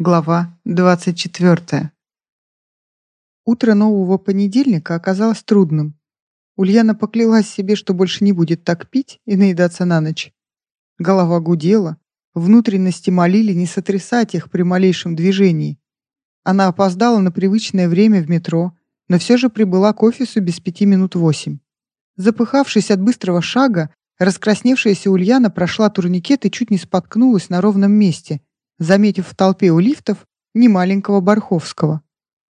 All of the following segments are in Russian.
Глава 24. Утро нового понедельника оказалось трудным. Ульяна поклялась себе, что больше не будет так пить и наедаться на ночь. Голова гудела, внутренности молили не сотрясать их при малейшем движении. Она опоздала на привычное время в метро, но все же прибыла к офису без пяти минут восемь. Запыхавшись от быстрого шага, раскрасневшаяся Ульяна прошла турникет и чуть не споткнулась на ровном месте – заметив в толпе у лифтов немаленького Барховского.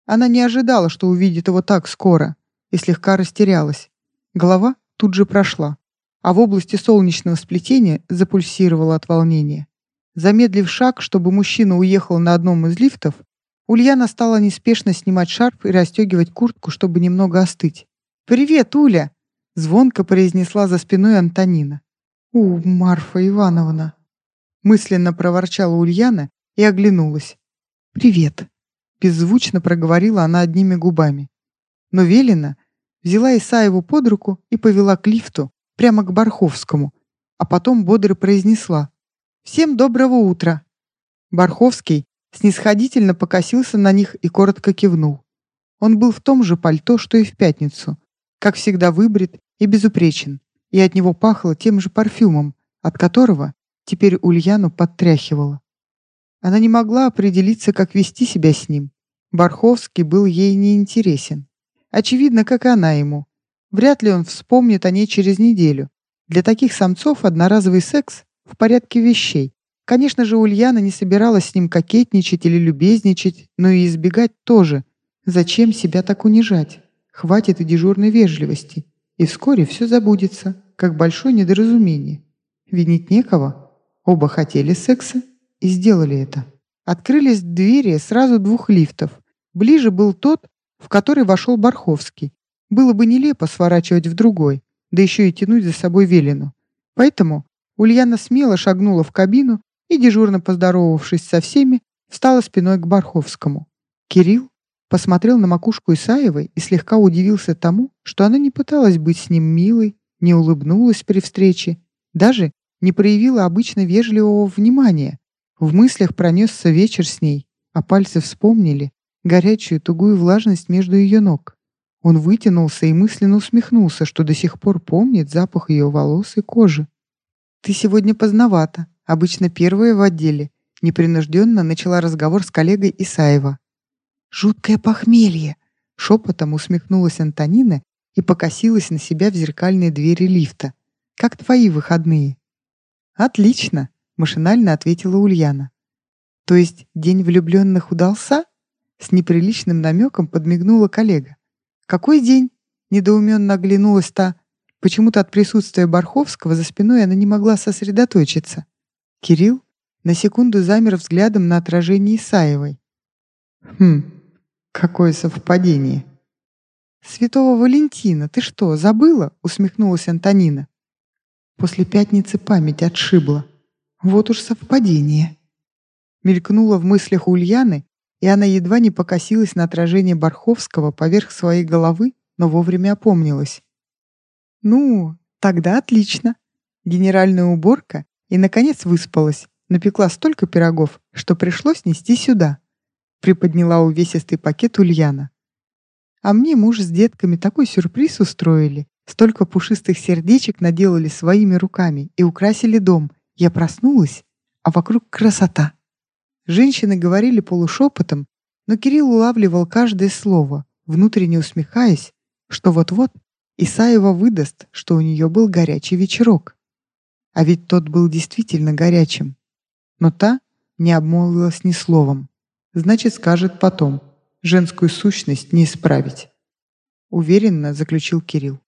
Она не ожидала, что увидит его так скоро, и слегка растерялась. Голова тут же прошла, а в области солнечного сплетения запульсировала от волнения. Замедлив шаг, чтобы мужчина уехал на одном из лифтов, Ульяна стала неспешно снимать шарф и расстегивать куртку, чтобы немного остыть. «Привет, Уля!» — звонко произнесла за спиной Антонина. «У, Марфа Ивановна!» Мысленно проворчала Ульяна и оглянулась. «Привет», — беззвучно проговорила она одними губами. Но Велина взяла Исаеву под руку и повела к лифту, прямо к Барховскому, а потом бодро произнесла «Всем доброго утра!». Барховский снисходительно покосился на них и коротко кивнул. Он был в том же пальто, что и в пятницу, как всегда выбрит и безупречен, и от него пахло тем же парфюмом, от которого Теперь Ульяну подтряхивала. Она не могла определиться, как вести себя с ним. Барховский был ей неинтересен. Очевидно, как и она ему. Вряд ли он вспомнит о ней через неделю. Для таких самцов одноразовый секс в порядке вещей. Конечно же, Ульяна не собиралась с ним кокетничать или любезничать, но и избегать тоже. Зачем себя так унижать? Хватит и дежурной вежливости. И вскоре все забудется, как большое недоразумение. Винить некого. Оба хотели секса и сделали это. Открылись двери сразу двух лифтов. Ближе был тот, в который вошел Барховский. Было бы нелепо сворачивать в другой, да еще и тянуть за собой Велину. Поэтому Ульяна смело шагнула в кабину и, дежурно поздоровавшись со всеми, встала спиной к Барховскому. Кирилл посмотрел на макушку Исаевой и слегка удивился тому, что она не пыталась быть с ним милой, не улыбнулась при встрече, даже не проявила обычно вежливого внимания. В мыслях пронесся вечер с ней, а пальцы вспомнили горячую тугую влажность между ее ног. Он вытянулся и мысленно усмехнулся, что до сих пор помнит запах ее волос и кожи. «Ты сегодня поздновато, обычно первая в отделе», непринужденно начала разговор с коллегой Исаева. «Жуткое похмелье!» Шепотом усмехнулась Антонина и покосилась на себя в зеркальные двери лифта. «Как твои выходные?» «Отлично», — машинально ответила Ульяна. «То есть день влюбленных удался?» С неприличным намеком подмигнула коллега. «Какой день?» — недоуменно оглянулась та. Почему-то от присутствия Барховского за спиной она не могла сосредоточиться. Кирилл на секунду замер взглядом на отражение Исаевой. «Хм, какое совпадение!» «Святого Валентина, ты что, забыла?» — усмехнулась Антонина. После пятницы память отшибла. Вот уж совпадение. Мелькнуло в мыслях Ульяны, и она едва не покосилась на отражение Барховского поверх своей головы, но вовремя опомнилась. «Ну, тогда отлично. Генеральная уборка и, наконец, выспалась. Напекла столько пирогов, что пришлось нести сюда», приподняла увесистый пакет Ульяна. «А мне муж с детками такой сюрприз устроили. Столько пушистых сердечек наделали своими руками и украсили дом. Я проснулась, а вокруг красота. Женщины говорили полушепотом, но Кирилл улавливал каждое слово, внутренне усмехаясь, что вот-вот Исаева выдаст, что у нее был горячий вечерок. А ведь тот был действительно горячим. Но та не обмолвилась ни словом. Значит, скажет потом. Женскую сущность не исправить. Уверенно заключил Кирилл.